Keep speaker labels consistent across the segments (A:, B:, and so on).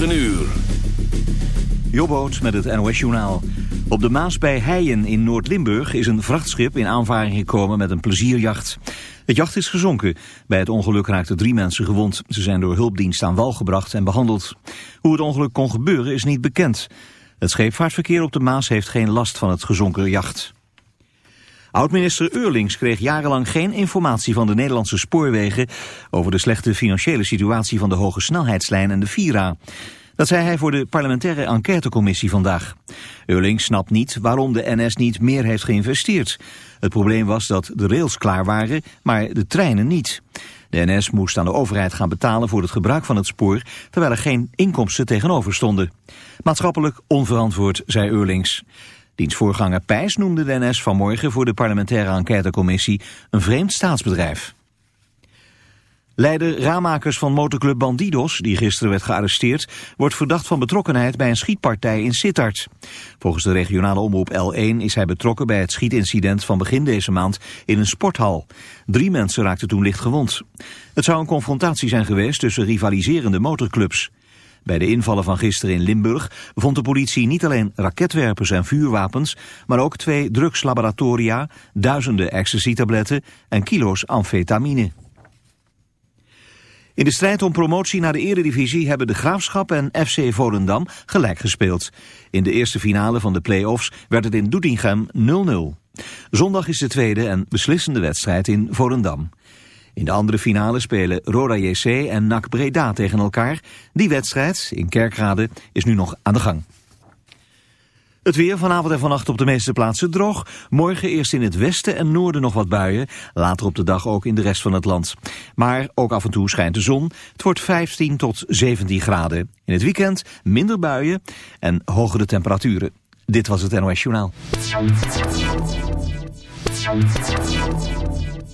A: 9 uur.
B: Jobboot met het NOS-journaal. Op de Maas bij Heijen in Noord-Limburg is een vrachtschip in aanvaring gekomen met een plezierjacht. Het jacht is gezonken. Bij het ongeluk raakten drie mensen gewond. Ze zijn door hulpdienst aan wal gebracht en behandeld. Hoe het ongeluk kon gebeuren is niet bekend. Het scheepvaartverkeer op de Maas heeft geen last van het gezonken jacht. Oud-minister Eurlings kreeg jarenlang geen informatie van de Nederlandse spoorwegen over de slechte financiële situatie van de hoge snelheidslijn en de Vira. Dat zei hij voor de parlementaire enquêtecommissie vandaag. Eurlings snapt niet waarom de NS niet meer heeft geïnvesteerd. Het probleem was dat de rails klaar waren, maar de treinen niet. De NS moest aan de overheid gaan betalen voor het gebruik van het spoor, terwijl er geen inkomsten tegenover stonden. Maatschappelijk onverantwoord, zei Eurlings. Diens voorganger Pijs noemde de NS vanmorgen voor de parlementaire enquêtecommissie een vreemd staatsbedrijf. Leider Raamakers van motorclub Bandidos, die gisteren werd gearresteerd, wordt verdacht van betrokkenheid bij een schietpartij in Sittard. Volgens de regionale omroep L1 is hij betrokken bij het schietincident van begin deze maand in een sporthal. Drie mensen raakten toen licht gewond. Het zou een confrontatie zijn geweest tussen rivaliserende motorclubs. Bij de invallen van gisteren in Limburg vond de politie niet alleen raketwerpers en vuurwapens, maar ook twee drugslaboratoria, duizenden ecstasy-tabletten en kilo's amfetamine. In de strijd om promotie naar de eredivisie hebben de Graafschap en FC Volendam gelijk gespeeld. In de eerste finale van de play-offs werd het in Doetinchem 0-0. Zondag is de tweede en beslissende wedstrijd in Volendam. In de andere finale spelen Roda JC en NAC Breda tegen elkaar. Die wedstrijd in Kerkrade is nu nog aan de gang. Het weer vanavond en vannacht op de meeste plaatsen droog. Morgen eerst in het westen en noorden nog wat buien. Later op de dag ook in de rest van het land. Maar ook af en toe schijnt de zon. Het wordt 15 tot 17 graden. In het weekend minder buien en hogere temperaturen. Dit was het NOS Journaal.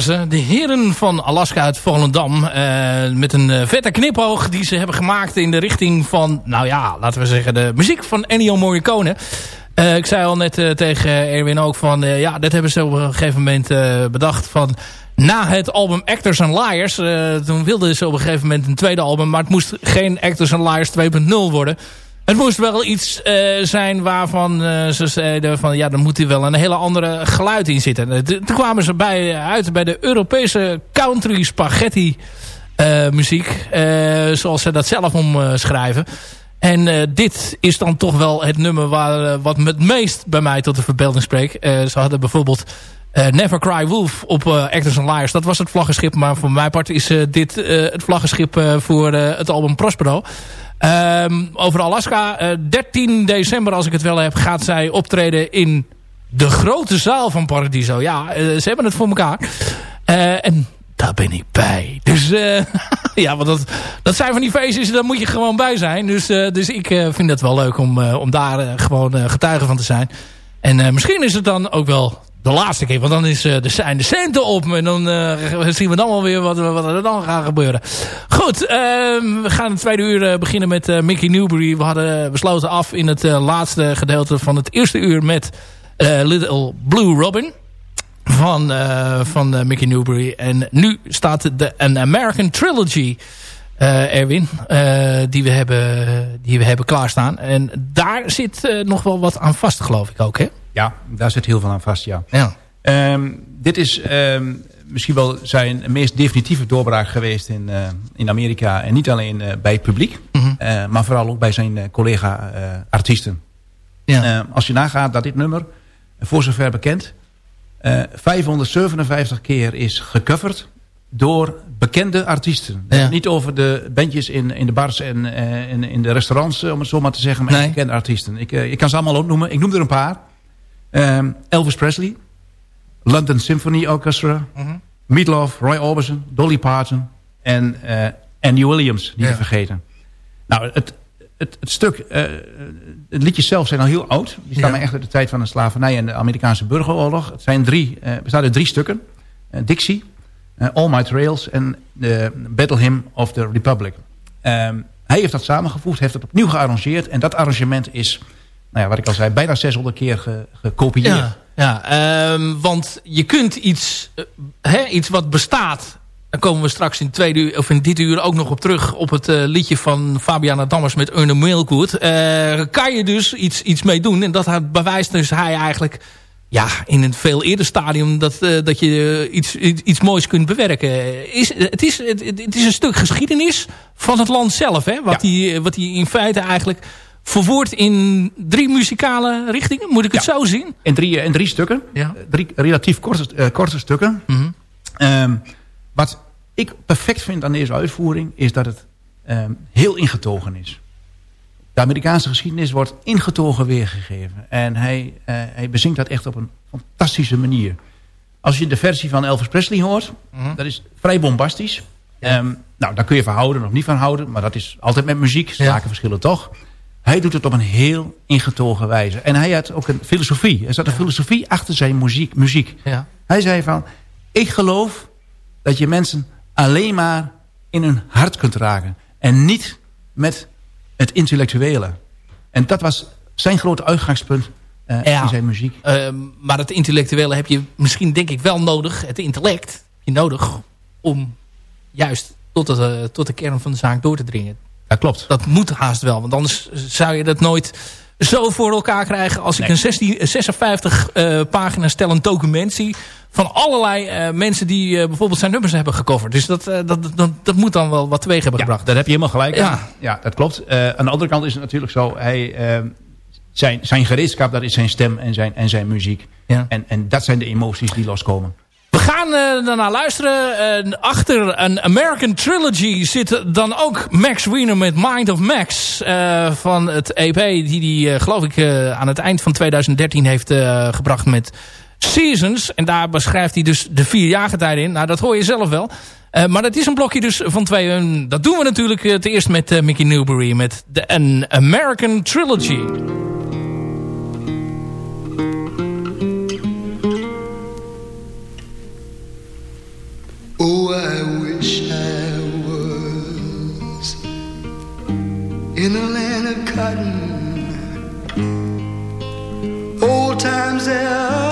C: Ze, de heren van Alaska uit Volendam. Uh, met een vette knipoog die ze hebben gemaakt in de richting van... nou ja, laten we zeggen de muziek van Ennio Morricone. Uh, ik zei al net tegen Erwin ook van... ja, dit hebben ze op een gegeven moment bedacht van... Na het album Actors and Liars, toen wilden ze op een gegeven moment een tweede album... maar het moest geen Actors and Liars 2.0 worden... Het moest wel iets uh, zijn waarvan uh, ze zeiden van ja, dan moet er wel een hele andere geluid in zitten. Toen kwamen ze bij, uit bij de Europese country spaghetti muziek. zoals ze dat zelf omschrijven. En dit is dan toch wel het nummer waar, wat het meest bij mij tot de verbeelding spreekt. ze hadden bijvoorbeeld Never Cry Wolf op Actors and Liars. Dat was het vlaggenschip. Maar voor mijn part is dit het vlaggenschip voor het album Prospero. Um, over Alaska. Uh, eh, 13 december, als ik het wel heb, gaat zij optreden in de grote zaal van Paradiso. Ja, ze hebben het voor elkaar. En daar ben ik bij. Dus ja, want dat, dat zijn van die feestjes, daar moet je gewoon bij zijn. Dus, dus ik vind het wel leuk om, om daar gewoon getuige van te zijn. En misschien is het dan ook wel de laatste keer. Want dan is, uh, de, zijn de centen op. En dan uh, zien we dan wel weer wat, wat er dan gaat gebeuren. Goed, uh, we gaan het tweede uur eh, beginnen met Mickey Newbury. We hadden besloten af in het laatste gedeelte van het eerste uur met Little Blue Robin. Van, van Mickey Newbury. En nu staat de een American Trilogy... Erwin, die, we hebben, die we hebben klaarstaan. En daar zit nog wel wat aan vast, geloof ik ook, hè?
D: Ja, daar zit heel veel aan vast, ja.
C: ja.
D: Um, dit is um, misschien wel zijn meest definitieve doorbraak geweest in, uh, in Amerika. En niet alleen uh, bij het publiek, mm -hmm. uh, maar vooral ook bij zijn collega-artiesten. ja. als je nagaat dat dit nummer, voor zover bekend, 557 keer is gecoverd door bekende artiesten. Ja. Niet over de bandjes in, in de bars en in, in de restaurants, om het zo maar te zeggen, maar nee. bekende artiesten. Ik, ik kan ze allemaal opnoemen. Ik noem er een paar. Um, Elvis Presley. London Symphony Orchestra. Mm -hmm. Meatloaf, Roy Orbison, Dolly Parton. En uh, Annie Williams, niet ja. te vergeten. Nou, het, het, het stuk, uh, het liedjes zelf zijn al heel oud. Die staan ja. echt uit de tijd van de slavernij en de Amerikaanse burgeroorlog. Het zijn drie, uh, bestaat uit drie stukken. Uh, Dixie, All My Trails en de Battle Hymn of the Republic. Um, hij heeft dat samengevoegd, heeft het opnieuw gearrangeerd. En dat arrangement is nou ja, wat ik al zei, bijna 600 keer ge, gekopieerd.
C: Ja, ja um, want je kunt iets, uh, hè, iets wat bestaat... Dan komen we straks in, tweede uur, of in dit uur ook nog op terug... op het uh, liedje van Fabiana Dammers met Erne Milkwood. Uh, kan je dus iets, iets mee doen. En dat bewijst dus hij eigenlijk ja, in een veel eerder stadium dat, dat je iets, iets moois kunt bewerken. Is, het, is, het, het, is een stuk geschiedenis van het land zelf. Hè? Wat, ja. die, wat die in feite eigenlijk verwoord in drie muzikale richtingen. Moet ik het ja. zo zien?
D: In drie, in drie stukken. Ja. Drie relatief korte, uh, korte stukken. Mm -hmm. um, wat ik perfect vind aan deze uitvoering... is dat het um, heel ingetogen is. De Amerikaanse geschiedenis wordt ingetogen weergegeven. En hij, uh, hij bezinkt dat echt op een fantastische manier. Als je de versie van Elvis Presley hoort... Mm -hmm. dat is vrij bombastisch. Ja. Um, nou, daar kun je van houden of niet van houden. Maar dat is altijd met muziek. Zaken ja. verschillen toch. Hij doet het op een heel ingetogen wijze. En hij had ook een filosofie. Er zat een filosofie achter zijn muziek. muziek. Ja. Hij zei van, ik geloof dat je mensen alleen maar in hun hart kunt raken. En niet met het intellectuele. En dat was zijn grote uitgangspunt uh, ja. in zijn muziek.
C: Uh, maar het intellectuele heb je misschien denk ik wel nodig. Het intellect heb je nodig om juist tot, het, uh, tot de kern van de zaak door te dringen.
D: Ja, klopt.
C: Dat moet haast wel, want anders zou je dat nooit zo voor elkaar krijgen... als ik een 16, 56 uh, pagina's stellend document zie... van allerlei uh, mensen die uh, bijvoorbeeld zijn nummers hebben gecoverd. Dus dat, dat, dat, dat moet dan wel wat teweeg hebben
D: ja,
C: gebracht.
D: Dat heb je helemaal gelijk. Ja, ja dat klopt. aan de andere kant is het natuurlijk zo... Hij, zijn, zijn gereedschap, dat is zijn stem en zijn, en zijn muziek. Ja. En, en dat zijn de emoties die loskomen.
C: We gaan uh, daarna luisteren. Uh, achter een American Trilogy zit dan ook Max Wiener met Mind of Max. Uh, van het EP die hij geloof ik aan het eind van 2013 heeft gebracht met Seasons. En daar beschrijft hij dus de vier jaargetijden in. Nou dat hoor je zelf wel. maar dat is een blokje dus van twee. Dat doen we natuurlijk het eerst met Mickey Newbury met de An American Trilogy.
E: in a land of cotton. Old times there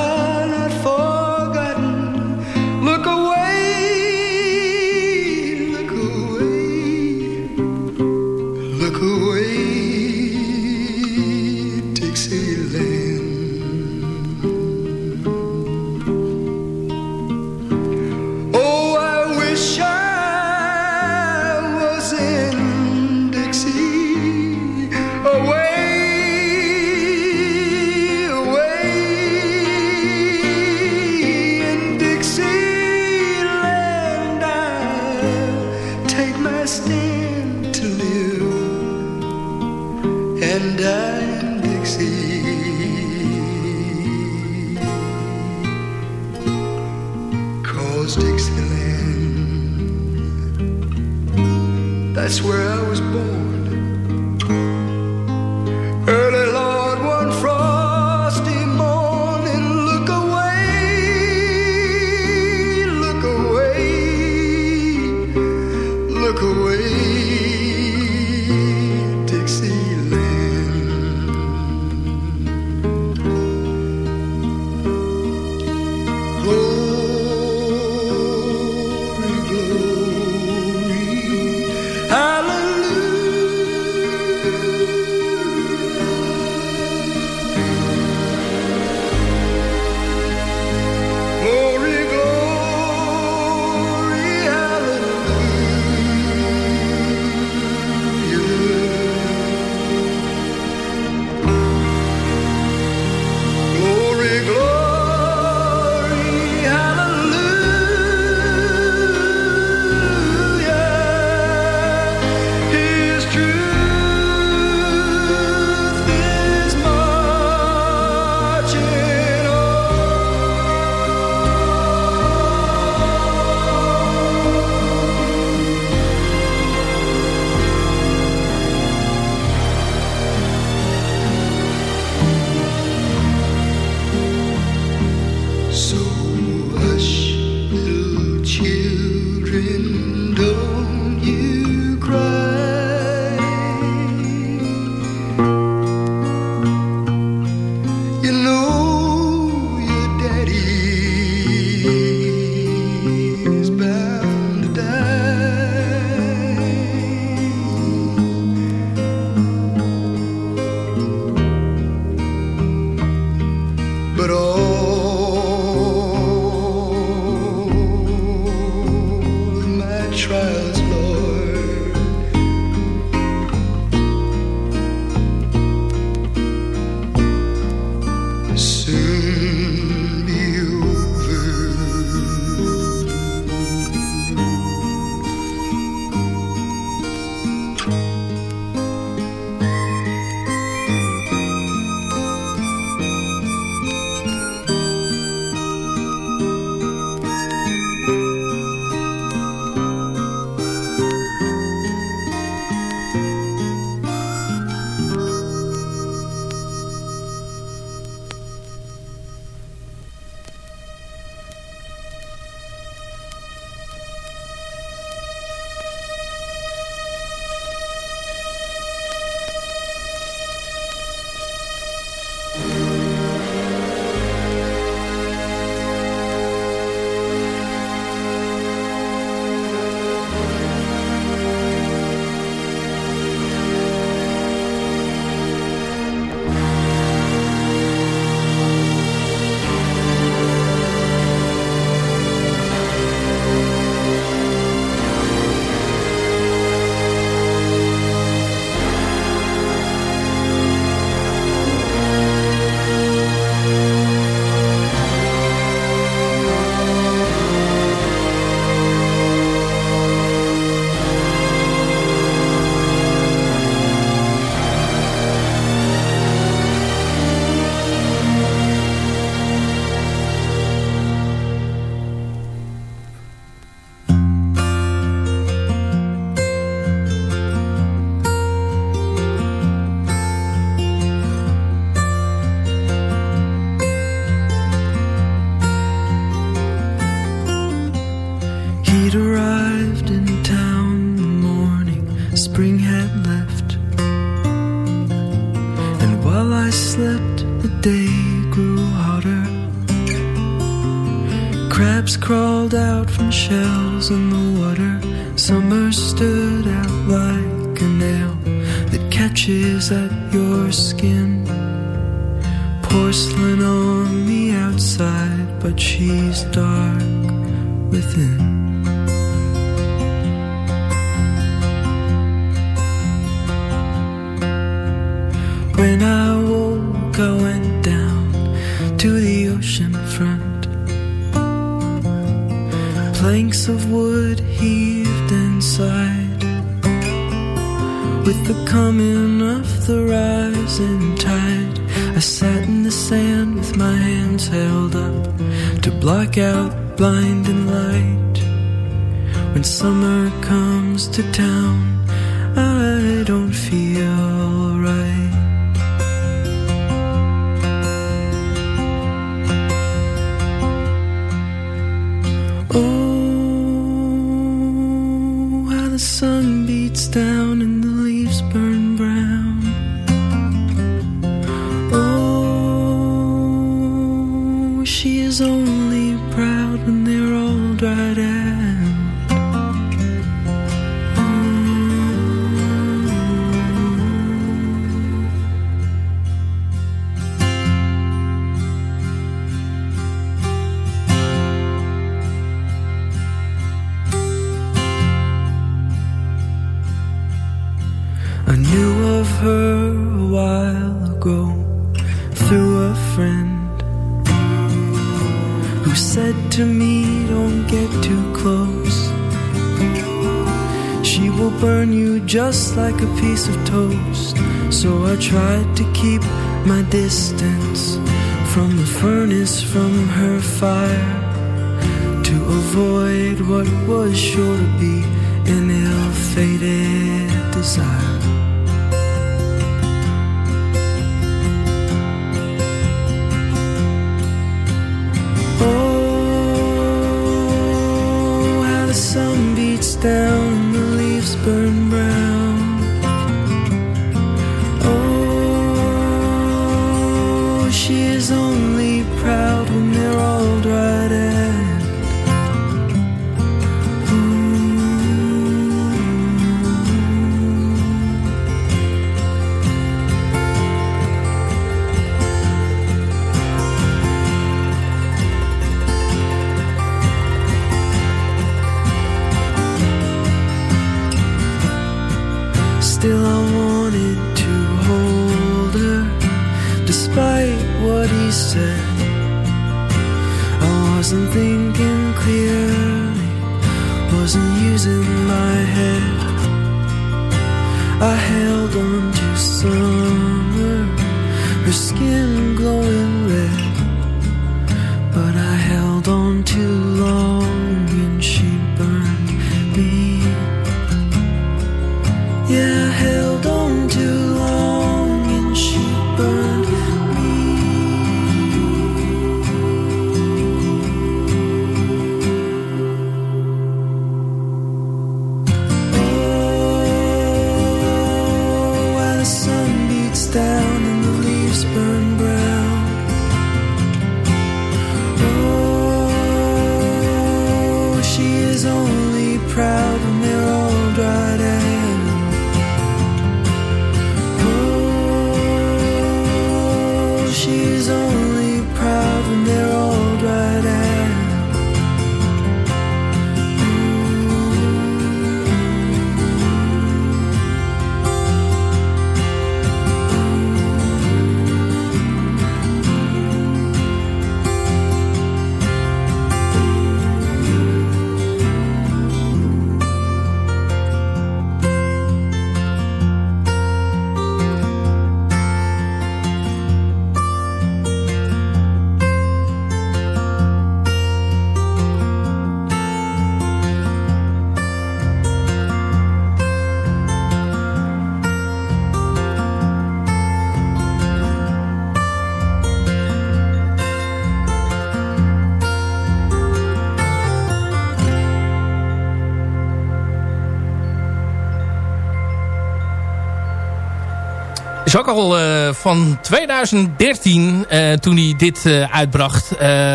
E: the sun beats down and the leaves burn bright. fire to avoid what was sure to be. I wasn't thinking clearly, wasn't using my head. I held on to summer, her skin glowing.
C: Is ook al uh, van 2013 uh, toen hij dit uh, uitbracht.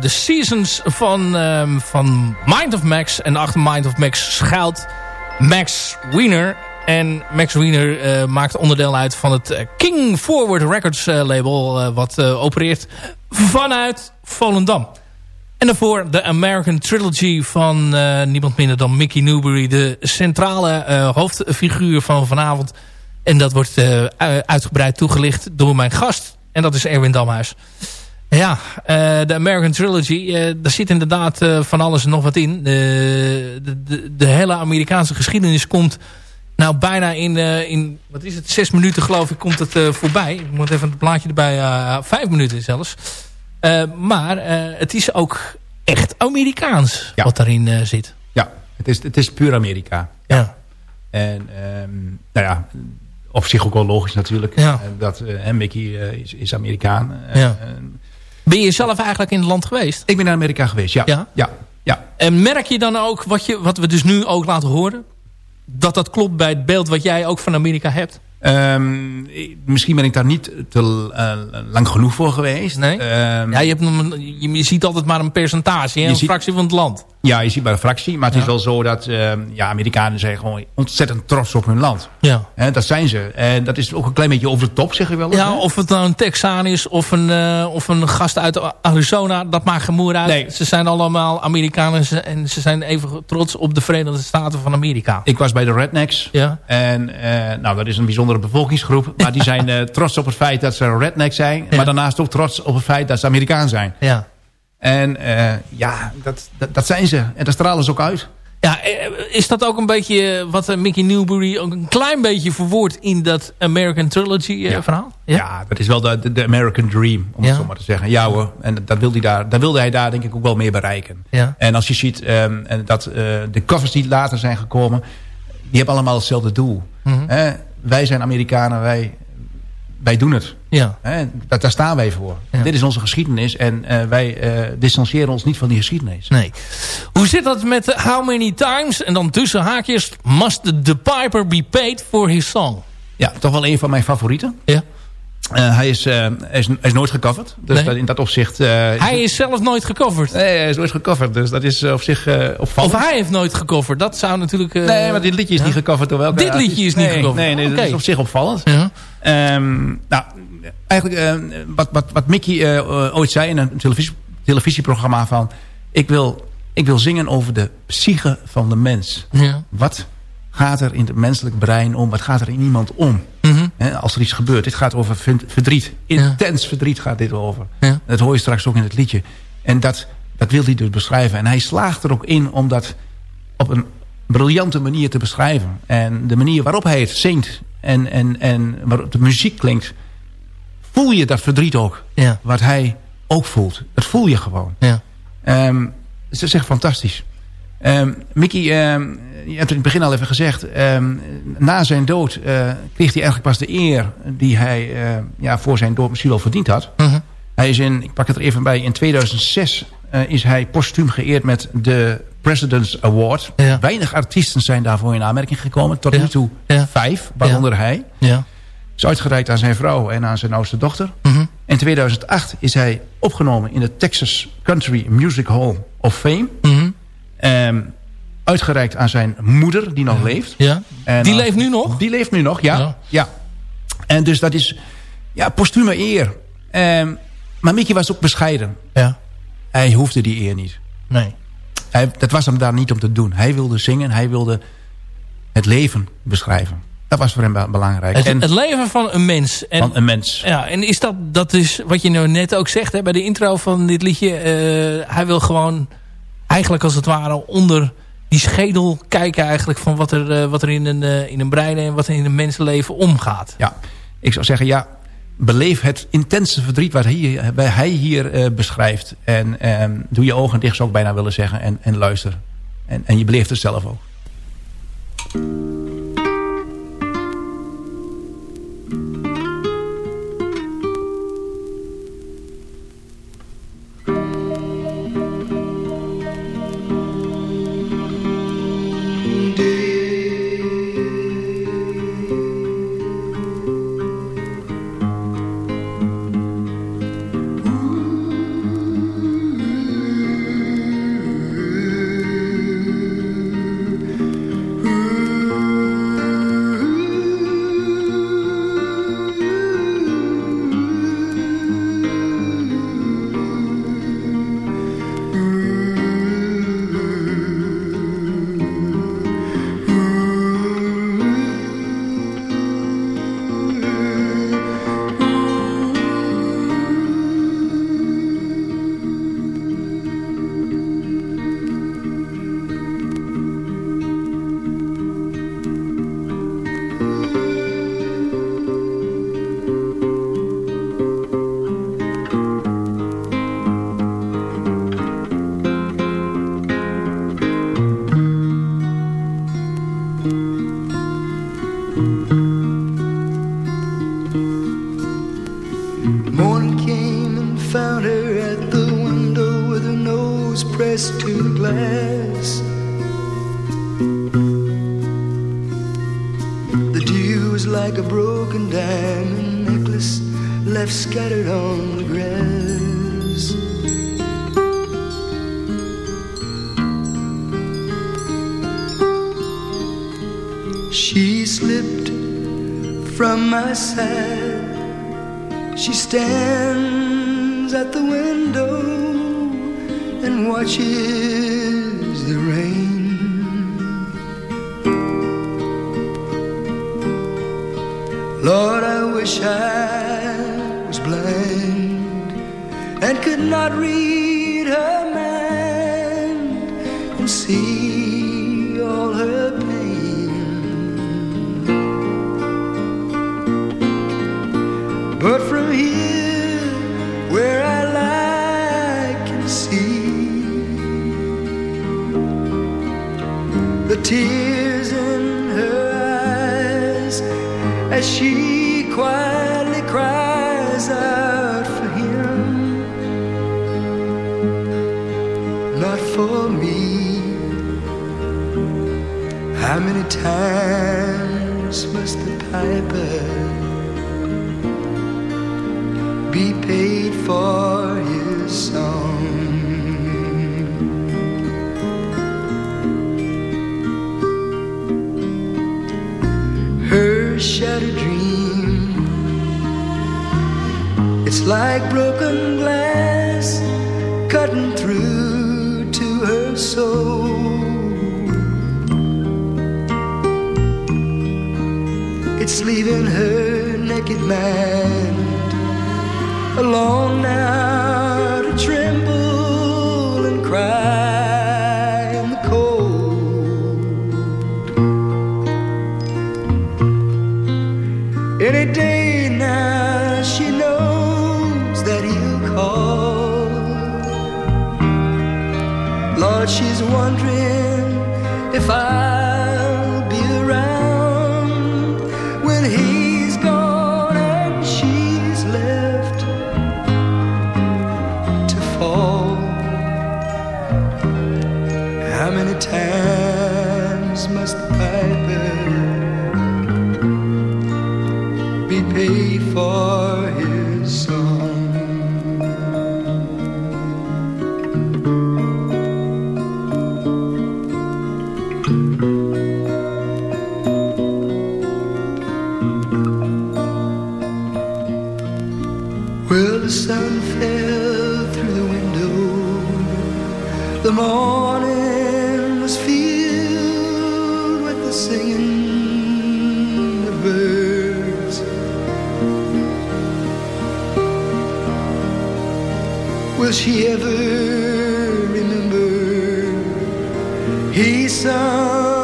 C: de Seasons van, ehm, van Mind of Max. En achter Mind of Max schuilt Max Wiener. En Max Wiener maakt onderdeel uit van het King Forward Records label. wat opereert vanuit Volendam. En daarvoor de American Trilogy van niemand minder dan Mickey Newbury. De centrale hoofdfiguur van vanavond... En dat wordt uh, uitgebreid toegelicht door mijn gast. En dat is Erwin Damhuis. Ja, uh, de American Trilogy. Uh, daar zit inderdaad van alles en nog wat in. De, de, de, hele Amerikaanse geschiedenis komt... Nou, bijna in, in, wat is het, zes minuten geloof ik, komt het voorbij. Ik moet even het plaatje erbij, vijf minuten zelfs. maar het is ook echt Amerikaans wat daarin zit.
D: Ja, het is, het is puur Amerika.
C: Ja.
D: En um, nou ja, op zich ook wel logisch natuurlijk.
C: Ja.
D: Dat uh, Mickey uh, is, is Amerikaan.
C: Ja. ben je zelf eigenlijk in het land geweest?
D: Ik ben naar Amerika geweest, ja.
C: ja.
D: ja. ja.
C: En merk je dan ook, wat, je, wat we dus nu ook laten horen... dat dat klopt bij het beeld wat jij ook van Amerika hebt?
D: Um, misschien ben ik daar niet te uh, lang genoeg voor geweest.
C: Nee? Um, ja, je, hebt je, ziet altijd maar een percentage, een ziet, fractie van het land.
D: Ja, je ziet maar een fractie. Maar het ja. is wel zo dat uh, ja, Amerikanen zijn gewoon ontzettend trots op hun land.
C: Ja.
D: En dat zijn ze. En dat is ook een klein beetje over de top, zeg je wel eens.
C: Ja, of het nou een Texaan is of een, uh, of een gast uit Arizona. Dat maakt geen moer uit.
D: Nee.
C: Ze zijn allemaal Amerikanen en ze zijn even trots op de Verenigde Staten van Amerika.
D: Ik was bij de Rednecks.
C: Ja.
D: En uh, nou, dat is een bijzondere bevolkingsgroep. Maar die zijn trots op het feit dat ze redneck zijn.
C: Ja.
D: Maar daarnaast ook trots op het feit dat ze Amerikaan zijn.
C: Ja.
D: En uh, ja, dat, dat, dat, zijn ze. En daar stralen ze ook uit.
C: Ja, is dat ook een beetje wat Mickey Newbury ook een klein beetje verwoord in dat American Trilogy
D: ja.
C: verhaal?
D: Ja? ja, dat is wel de, de American Dream, om
C: ja.
D: het zo maar te zeggen. Ja hoor, en dat wilde, hij daar, dat wilde hij daar denk ik ook wel mee bereiken.
C: Ja.
D: En als je ziet um, dat uh, de covers die later zijn gekomen, die hebben allemaal hetzelfde doel.
C: Mm -hmm.
D: eh, wij zijn Amerikanen, wij, wij doen het.
C: Ja.
D: Hè, dat, daar staan wij voor.
C: Ja.
D: Dit is onze geschiedenis en uh, wij uh, distancieren ons niet van die geschiedenis.
C: Nee. Hoe zit dat met how many times, en dan tussen haakjes, must the piper be paid for his song?
D: Ja, toch wel een van mijn favorieten.
C: Ja.
D: Uh, hij, is, uh, hij, is, hij is nooit gecoverd. Dus
C: nee.
D: dat, in dat opzicht... Uh,
C: hij is zelf nooit gecoverd?
D: Nee, hij is nooit gecoverd. Dus dat is op zich opvallend.
C: Of hij heeft nooit gecoverd. Dat zou natuurlijk...
D: nee, maar dit liedje is
C: ja?
D: niet gecoverd door welke
C: Dit liedje is niet
D: nee,
C: gecoverd?
D: Nee, nee
C: okay.
D: dat is op zich opvallend.
C: Ja.
D: Um, nou, eigenlijk wat, wat, wat Mickey ooit zei in een televisie, televisieprogramma van... Ik wil, ik wil zingen over de psyche van de mens.
C: Ja.
D: Wat gaat er in het menselijk brein om? Wat gaat er in iemand om?
C: Mm -hmm.
D: He, als er iets gebeurt. Dit gaat over verdriet. Intens ja. verdriet gaat dit over.
C: Ja.
D: Dat hoor je straks ook in het liedje. En dat, dat wil hij dus beschrijven. En hij slaagt er ook in om dat op een briljante manier te beschrijven. En de manier waarop hij het zingt en, en, en waarop de muziek klinkt... voel je dat verdriet ook.
C: Ja.
D: Wat hij ook voelt. Dat voel je gewoon.
C: Ja.
D: Um, het is echt fantastisch. Um, Mickey, um, je hebt het in het begin al even gezegd. Na zijn dood uh, kreeg hij eigenlijk pas de eer die hij uh, ja, voor zijn dood misschien wel verdiend had.
C: Uh -huh.
D: Hij is in, ik pak het er even bij, in 2006 uh, is hij postuum geëerd met de President's Award.
C: Ja.
D: Weinig artiesten zijn daarvoor in aanmerking gekomen. Tot
C: ja.
D: nu toe
C: ja.
D: vijf, waaronder hij.
C: Ja.
D: Is uitgereikt aan zijn vrouw en aan zijn oudste dochter.
C: -huh.
D: In 2008 is hij opgenomen in de Texas Country Music Hall of Fame.
C: -huh.
D: Um, uitgereikt aan zijn moeder, die nog leeft.
C: Ja.
D: En
C: die leeft nu nog?
D: Die leeft nu nog, ja.
C: ja.
D: ja. En dus dat is ja, postume eer. Um, maar Mickey was ook bescheiden.
C: Ja.
D: Hij hoefde die eer niet.
C: Nee.
D: Hij, dat was hem daar niet om te doen. Hij wilde zingen, hij wilde het leven beschrijven. Dat was voor hem belangrijk.
C: Het,
D: en,
C: het leven van een mens. En,
D: van een mens.
C: Ja, en is dat, dat is wat je nou net ook zegt hè, bij de intro van dit liedje. Uh, hij wil gewoon eigenlijk als het ware onder die schedel kijken eigenlijk van wat er, uh, wat er in, een, uh, in een brein en wat er in een mensenleven omgaat.
D: Ja, ik zou zeggen ja, beleef het intense verdriet wat hij, hij hier uh, beschrijft. En um, doe je ogen dicht zou ik bijna willen zeggen en, en luister. En, en je beleeft het zelf ook.
F: I bird. demand alone. will she ever remember? He sung.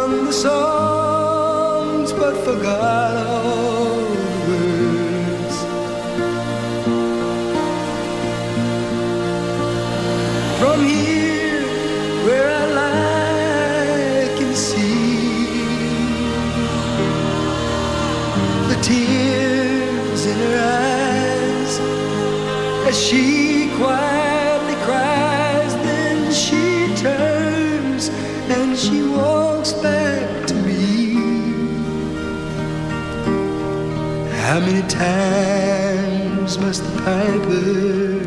F: times must the piper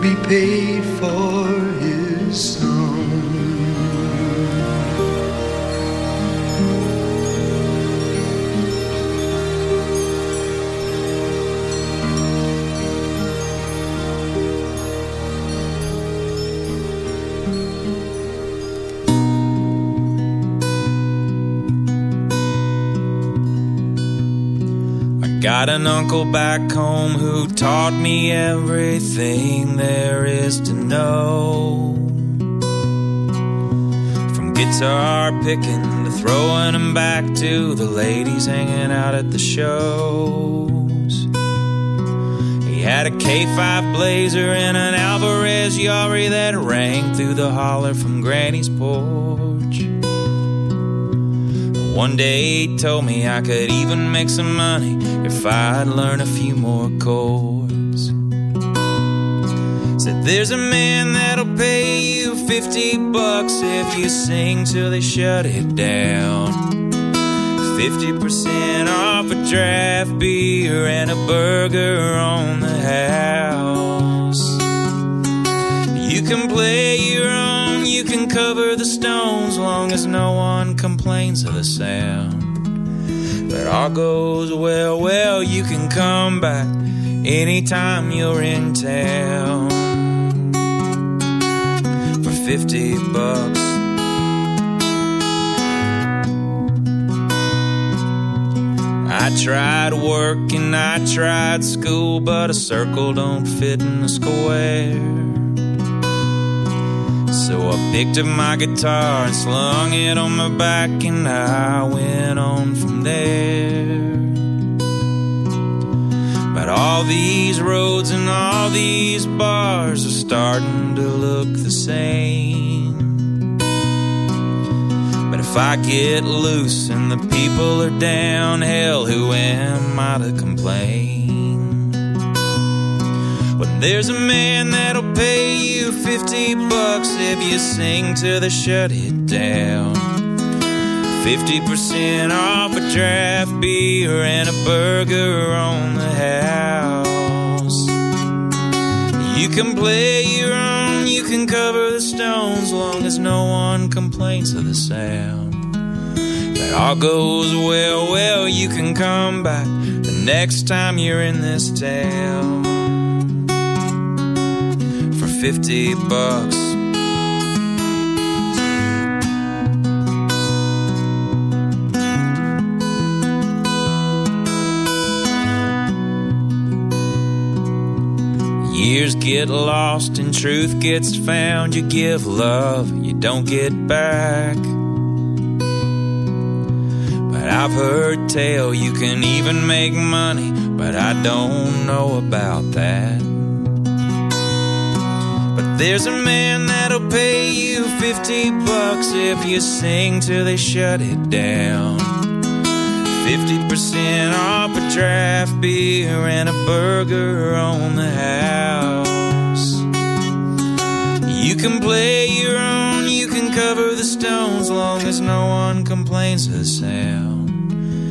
F: be paid?
G: Got an uncle back home who taught me everything there is to know. From guitar picking to throwing them back to the ladies hanging out at the shows. He had a K5 blazer and an Alvarez Yari that rang through the holler from Granny's porch. One day he told me I could even make some money if I'd learn a few more chords. Said there's a man that'll pay you 50 bucks if you sing till they shut it down. 50% off a draft beer and a burger on the house. You can play your own, you can cover the stones long as no one complains of the sound. But all goes well, well, you can come back anytime you're in town for 50 bucks. I tried work and I tried school, but a circle don't fit in a square. So I picked up my guitar and slung it on my back, and I went on from there. But all these roads and all these bars are starting to look the same. But if I get loose and the people are down, hell, who am I to complain? There's a man that'll pay you 50 bucks if you sing till they shut it down. 50% off a draft beer and a burger on the house. You can play your own, you can cover the stones, long as no one complains of the sound. That all goes well, well, you can come back the next time you're in this town 50 bucks. Years get lost and truth gets found. You give love, you don't get back. But I've heard tell you can even make money, but I don't know about that. There's a man that'll pay you 50 bucks if you sing till they shut it down. 50% off a draft beer and a burger on the house. You can play your own, you can cover the stones, long as no one complains the sound.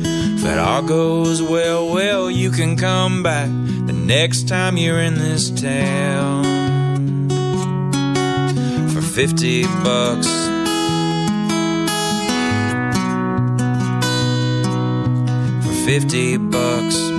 G: If it all goes well, well, you can come back the next time you're in this town 50 bucks. For 50 bucks.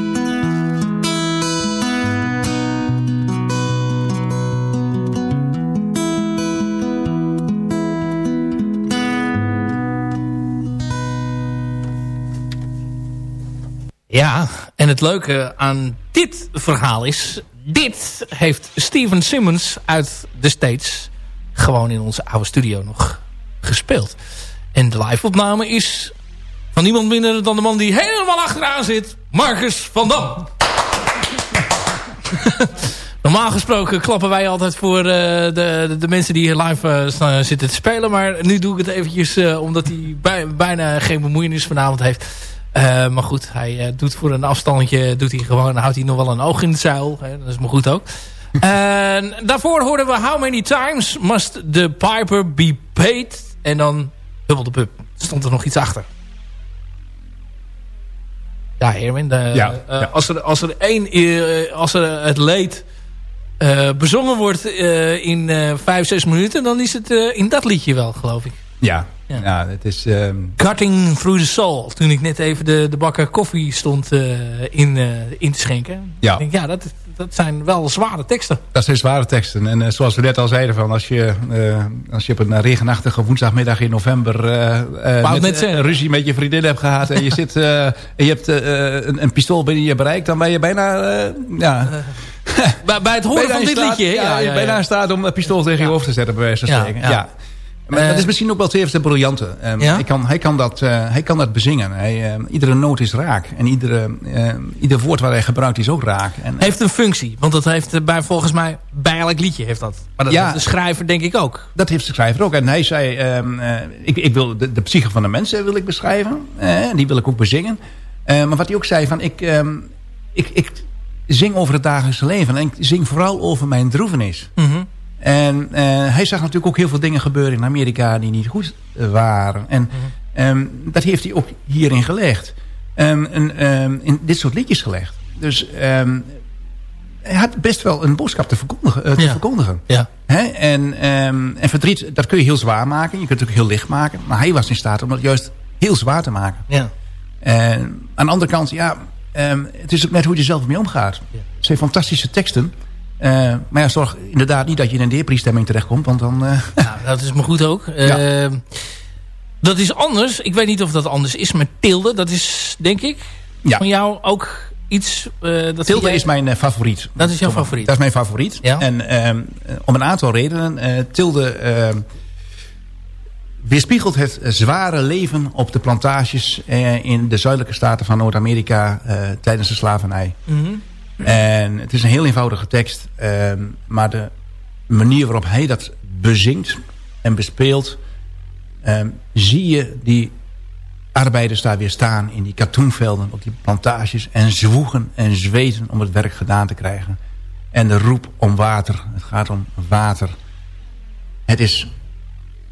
C: Ja, en het leuke aan dit verhaal is... dit heeft Steven Simmons uit de States... gewoon in onze oude studio nog gespeeld. En de live-opname is van niemand minder dan de man die helemaal achteraan zit... Marcus van Dam. Normaal gesproken klappen wij altijd voor uh, de, de, mensen die hier live uh, zitten te spelen. Maar nu doe ik het eventjes omdat hij bij, bijna geen bemoeienis vanavond heeft. maar goed, hij doet voor een afstandje, doet hij gewoon, houdt hij nog wel een oog in het zeil. Dat is maar goed ook. Daarvoor hoorden we How Many Times Must the Piper Be Paid? En dan dubbel de pub. Stond er nog iets achter. Ja, Erwin. De,
D: ja,
C: uh, ja. Als, er, als er één, uh, als er het leed uh, bezongen wordt in vijf, zes minuten, dan is het in dat liedje wel, geloof ik.
D: Ja, ja. ja het is... Um...
C: Cutting Through the Soul. Toen ik net even de, de bakker koffie stond in, in te schenken.
D: Ja.
C: Ik denk, ja, dat, dat zijn wel zware teksten.
D: Dat zijn zware teksten. En uh, zoals we net al zeiden, van als, je, uh, als je op een regenachtige woensdagmiddag in november uh, met, ruzie met je vriendin hebt gehad... en je, zit, en je hebt een, een, pistool binnen je bereik... dan ben je bijna... ja,
C: bij, bij het horen van dit
D: staat,
C: liedje.
D: Ja, ja, ja, bijna in staat om een pistool tegen je hoofd te zetten, bij wijze van spreken. ja. Maar uh, dat is misschien ook wel het briljante. Um, ja? hij, kan, hij, kan dat, uh, hij kan dat bezingen. Hij, uh, iedere noot is raak. En iedere, ieder woord wat hij gebruikt is ook raak. En,
C: heeft een functie. Want dat heeft bij, volgens mij bij elk liedje heeft dat. Maar dat
D: ja,
C: de schrijver denk ik ook.
D: Dat heeft de schrijver ook. En hij zei, um, ik, ik wil de, de psyche van de mensen wil ik beschrijven. die wil ik ook bezingen. maar wat hij ook zei, van ik, um, ik, ik zing over het dagelijkse leven. En ik zing vooral over mijn droevenis.
C: Mhm.
D: En eh, hij zag natuurlijk ook heel veel dingen gebeuren in Amerika die niet goed eh, waren. En ehm, dat heeft hij ook hierin gelegd. Ehm, ehm, in dit soort liedjes gelegd. Dus hij had best wel een boodschap te verkondigen. eh, te
C: Ja.
D: verkondigen.
C: Ja.
D: Hè? En, en verdriet, dat kun je heel zwaar maken. Je kunt het ook heel licht maken. Maar hij was in staat om het juist heel zwaar te maken.
C: Ja.
D: En aan de andere kant, ja, het is ook net hoe je er zelf mee omgaat. Het zijn fantastische teksten. Eh, maar ja, zorg inderdaad niet dat je in een depriestemming terechtkomt. Want dan... eh,
C: Nou, dat is me goed ook. Eh, Dat is anders. Ik weet niet of dat anders is met Tilde. Dat is, denk ik,
D: Ja.
C: van jou ook iets... dat
D: Tilde
C: jij-
D: is mijn favoriet.
C: Dat is jouw favoriet?
D: Dat is mijn favoriet.
C: Ja.
D: En ehm, eh, om een aantal redenen. Tilde ehm, weerspiegelt het zware leven op de plantages... in de zuidelijke staten van Noord-Amerika tijdens de slavernij.
C: Mhm.
D: En het is een heel eenvoudige tekst. ehm, maar de manier waarop hij dat bezingt en bespeelt... ehm, zie je die arbeiders daar weer staan in die katoenvelden op die plantages... en zwoegen en zweten om het werk gedaan te krijgen. En de roep om water. Het gaat om water. Het is...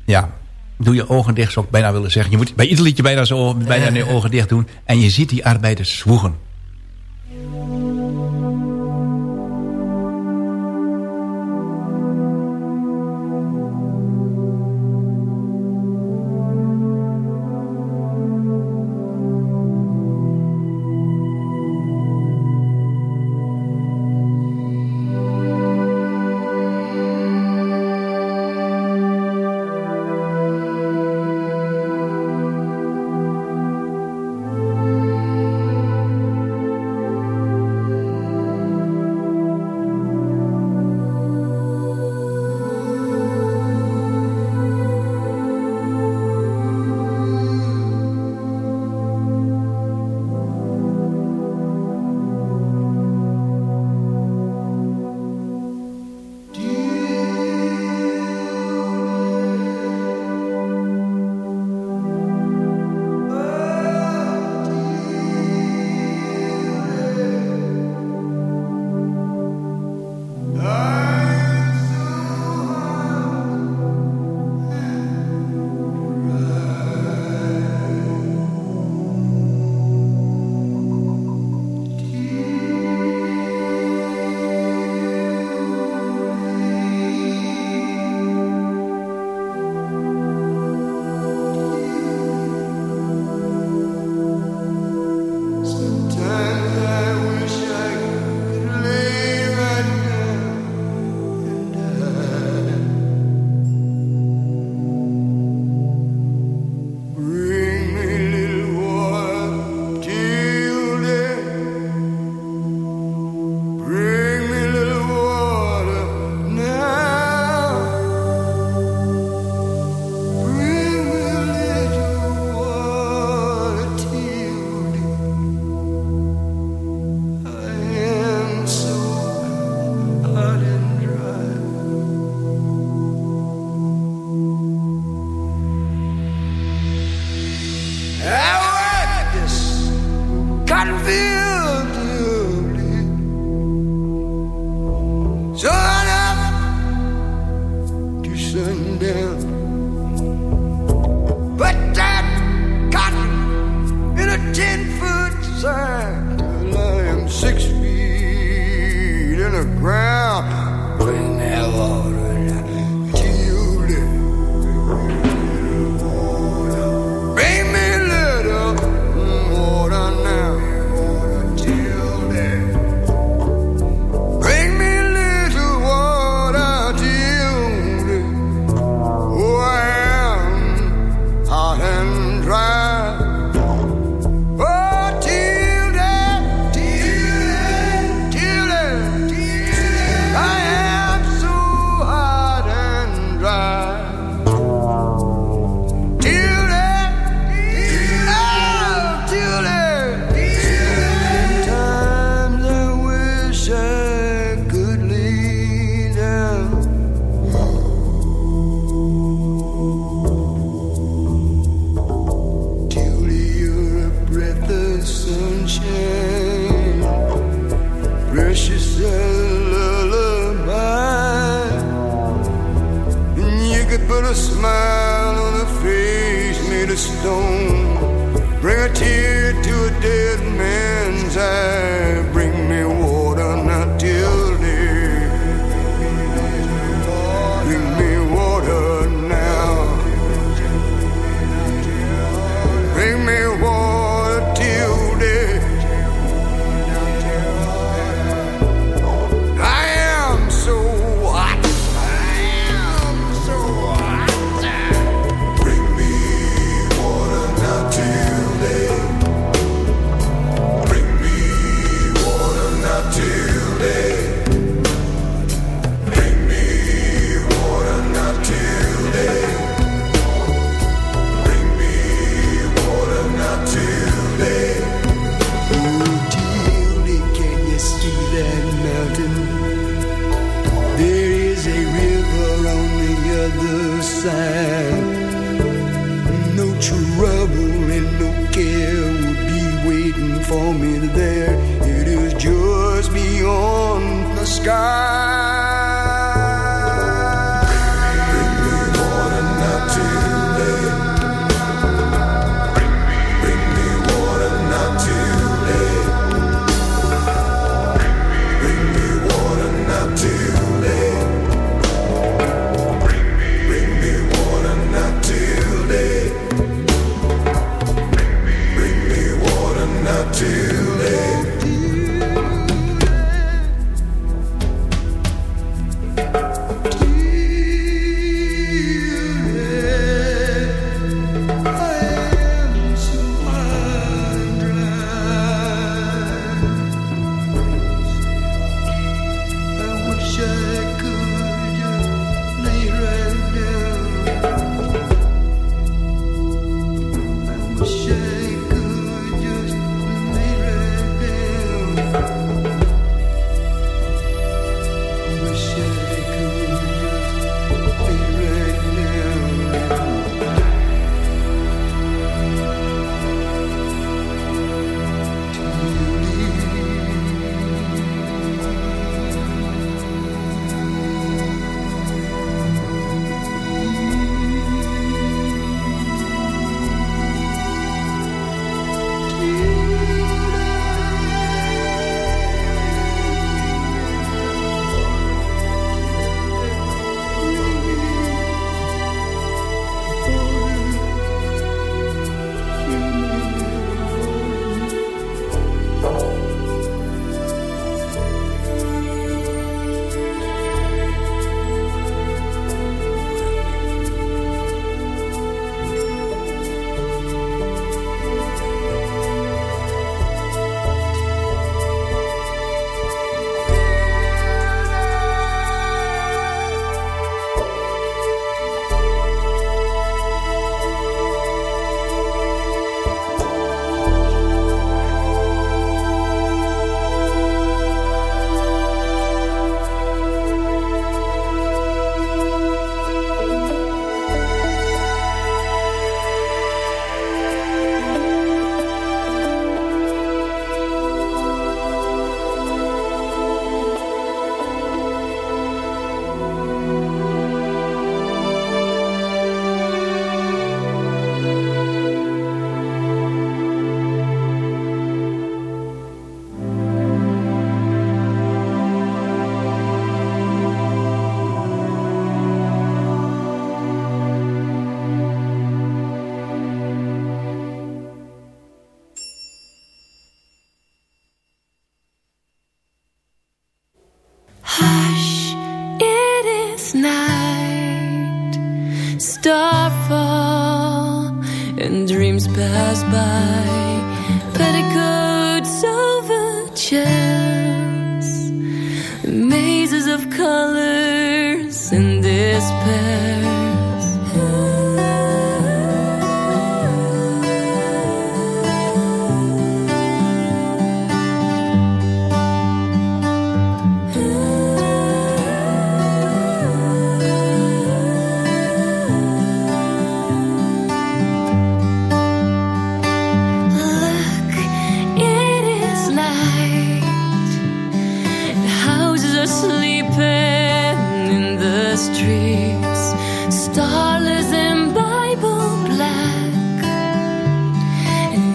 D: Ja, doe je ogen dicht, zou ik bijna willen zeggen. Je moet bij ieder liedje bijna, zo, bijna je ogen dicht doen. En je ziet die arbeiders zwoegen.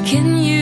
F: Can you?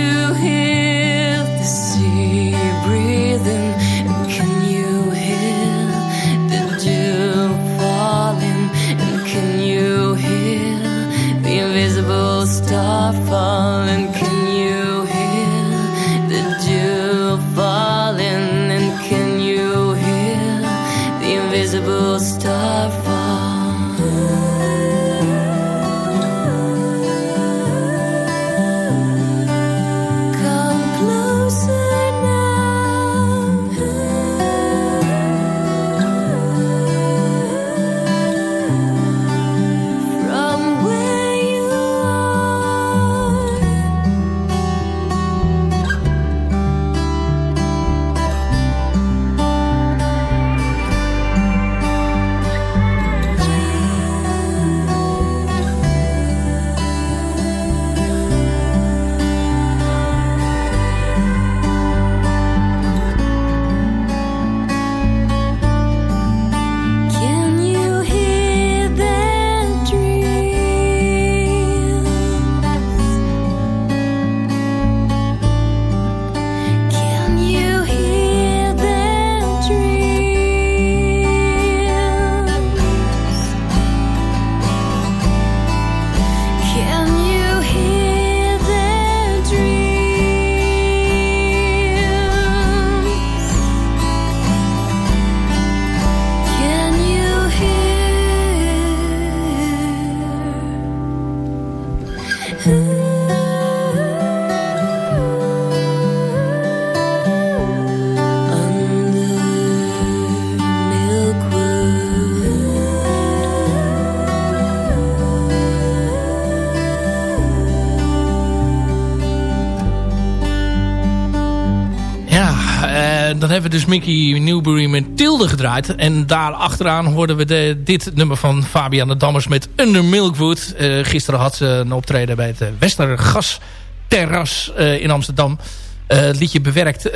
C: Hebben dus Mickey Newbury met Tilde gedraaid. En daar achteraan hoorden we de, dit nummer van Fabian de Dammers met Under Milkwood. Eh, gisteren had ze een optreden bij het eh, Westergas Terras eh, in Amsterdam. Het liedje bewerkt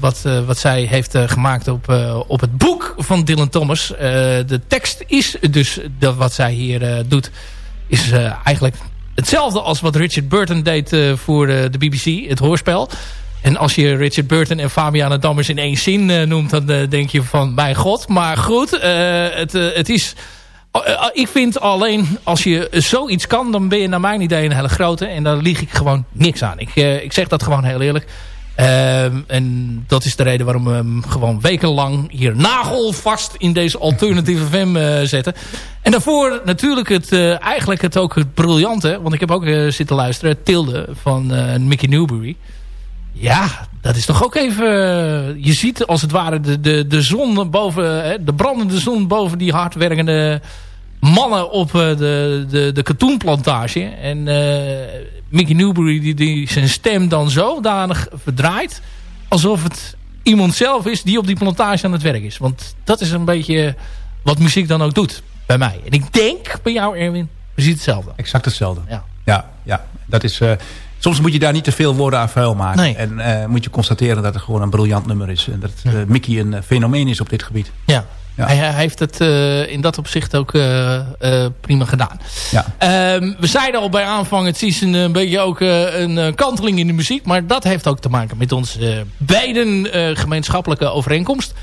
C: wat, wat zij heeft gemaakt op, op het boek van Dylan Thomas. De tekst is dus dat wat zij hier doet. Is eigenlijk hetzelfde als wat Richard Burton deed voor de BBC, het hoorspel. En als je Richard Burton en Fabiana Dammers in één zin eh, noemt... dan eh, denk je van, bij god. Maar goed, eh, het, het is... ik vind alleen, als je zoiets kan... dan ben je naar mijn idee een hele grote. En daar lieg ik gewoon niks aan. Ik, ik zeg dat gewoon heel eerlijk. Ehm, en dat is de reden waarom we hem gewoon wekenlang hier nagelvast in deze alternatieve FM zetten. En daarvoor natuurlijk het, eigenlijk het ook het briljante. Want ik heb ook zitten luisteren. Tilde van Mickey Newbury. Ja, dat is toch ook even... eh, je ziet als het ware de, de, de zon boven... De brandende zon boven die hardwerkende mannen op eh, de, de, de katoenplantage. En eh, Mickey Newbury die, die zijn stem dan zodanig verdraait... alsof het iemand zelf is die op die plantage aan het werk is. Want dat is een beetje wat muziek dan ook doet bij mij. En ik denk bij jou Erwin precies hetzelfde.
D: Exact hetzelfde.
C: Ja.
D: Ja, ja. Dat is, soms moet je daar niet te veel woorden aan vuil maken.
C: Nee.
D: En eh, moet je constateren dat het gewoon een briljant nummer is. En dat eh, Mickey een eh, fenomeen is op dit gebied.
C: Ja.
D: Ja.
C: Hij, hij heeft het in dat opzicht ook prima gedaan.
D: Ja.
C: Ehm, we zeiden al bij aanvang, het is een, een beetje ook een kanteling in de muziek. Maar dat heeft ook te maken met onze beiden gemeenschappelijke overeenkomst.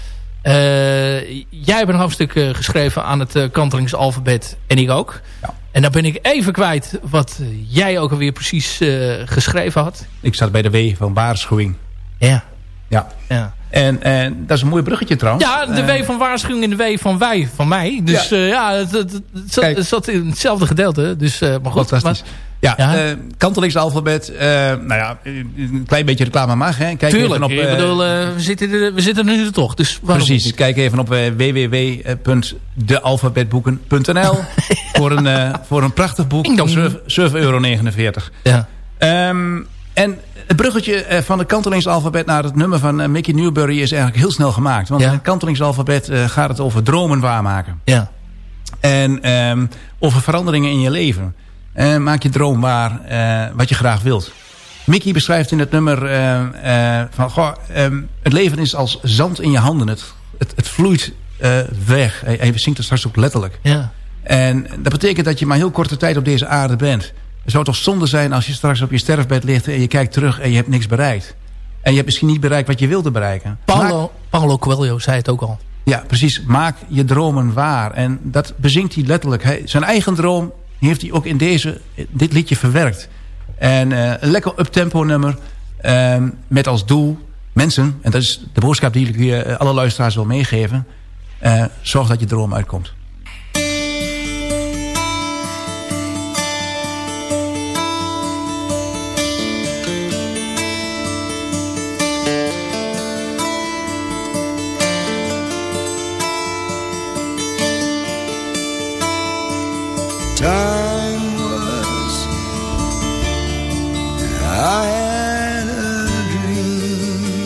C: Jij hebt een hoofdstuk geschreven aan het kantelingsalfabet en ik ook.
D: Ja.
C: En dan ben ik even kwijt wat eh, jij ook alweer precies eh, geschreven had.
D: Ik zat bij de W van waarschuwing.
C: Ja.
D: Ja.
C: Ja.
D: En, en dat is een mooi bruggetje trouwens.
C: Ja, de
D: Eh,
C: W van waarschuwing en de W van wij, van mij. Dus ja, ja het, het, het zat,
D: Kijk.
C: het zat in hetzelfde gedeelte. Dus, maar goed.
D: Fantastisch.
C: maar-
D: Ja,
C: Ja.
D: ja. kantelingsalfabet. eh, nou ja, een klein beetje reclame mag. Hè. Kijk
C: tuurlijk.
D: even op,
C: ik
D: eh,
C: bedoel, eh, we, zitten er, we zitten er nu toch. Dus
D: Precies. Kijk even op eh, www.dealfabetboeken.nl voor, een, eh, voor een prachtig boek van
C: dong.
D: 7,49 euro.
C: Ja.
D: Ehm, en het bruggetje eh, van het kantelingsalfabet naar het nummer van eh, Mickey Newbury is eigenlijk heel snel gemaakt. Want
C: Ja.
D: in het kantelingsalfabet eh, gaat het over dromen waarmaken.
C: Ja.
D: En ehm, over veranderingen in je leven. Eh, maak je droom waar eh, wat je graag wilt. Mickey beschrijft in het nummer eh, van... Goh, ehm, het leven is als zand in je handen. Het, het, het vloeit weg. Hij, hij zingt het straks ook letterlijk.
C: Ja.
D: En dat betekent dat je maar heel korte tijd op deze aarde bent. Het zou toch zonde zijn als je straks op je sterfbed ligt... en je kijkt terug en je hebt niks bereikt. En je hebt misschien niet bereikt wat je wilde bereiken. Maak-
C: Paulo, Paulo Coelho zei het ook al.
D: ja, precies. Maak je dromen waar. En dat bezinkt hij letterlijk. Hij, zijn eigen droom heeft hij ook in deze, dit liedje verwerkt. En eh, een lekker uptempo nummer. ehm, met als doel mensen, en dat is de boodschap die ik hier eh, alle luisteraars wil meegeven. Eh, zorg dat je droom uitkomt.
F: Time was I had a dream.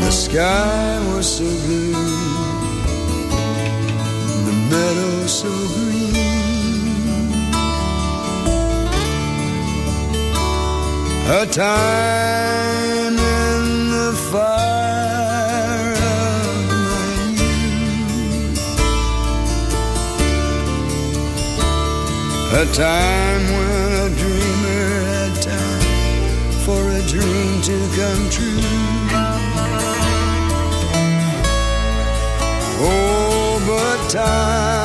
F: The sky was so blue The meadow so green. A time A time when a dreamer had time for a dream to come true. Oh, but time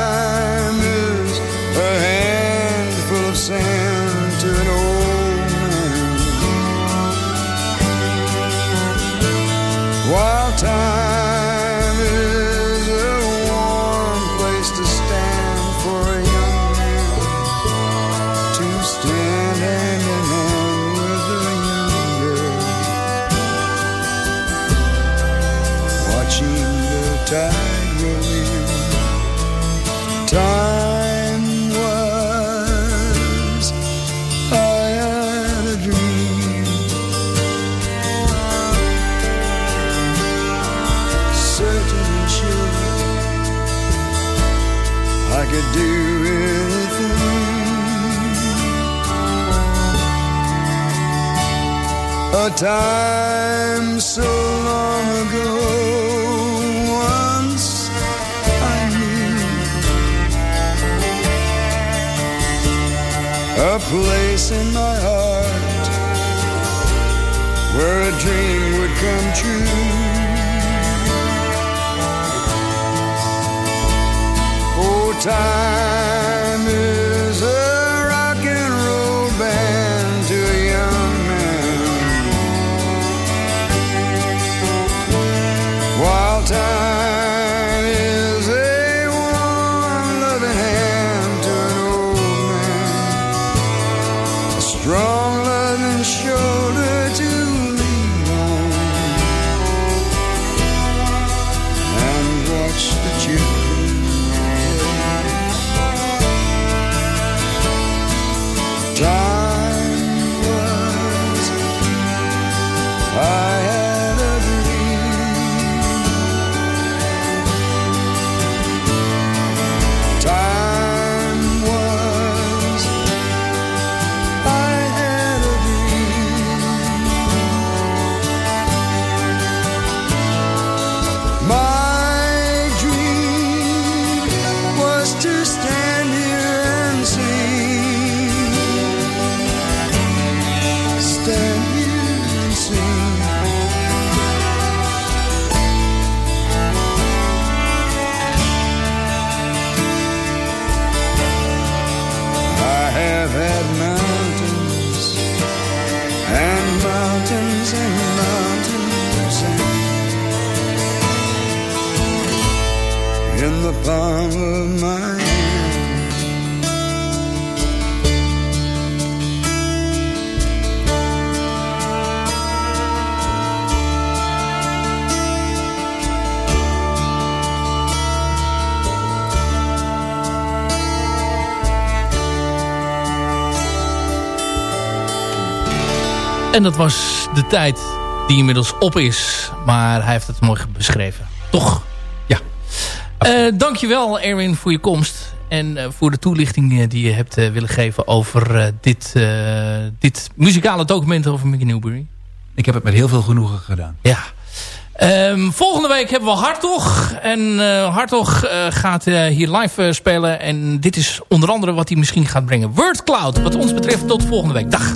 F: time so long ago, once I knew a place in my heart where a dream would come true. Oh, time is
C: En dat was de tijd die inmiddels op is. Maar hij heeft het mooi beschreven. Toch?
D: Ja.
C: Uh, dankjewel Erwin voor je komst. En uh, voor de toelichting uh, die je hebt willen geven over dit, dit muzikale document over Mickey Newbury.
D: Ik heb het met heel veel genoegen gedaan.
C: Ja. Um, volgende week hebben we Hartog. En uh, Hartog uh, gaat uh, hier live spelen. En dit is onder andere wat hij misschien gaat brengen. Wordcloud. Wat ons betreft tot volgende week. Dag.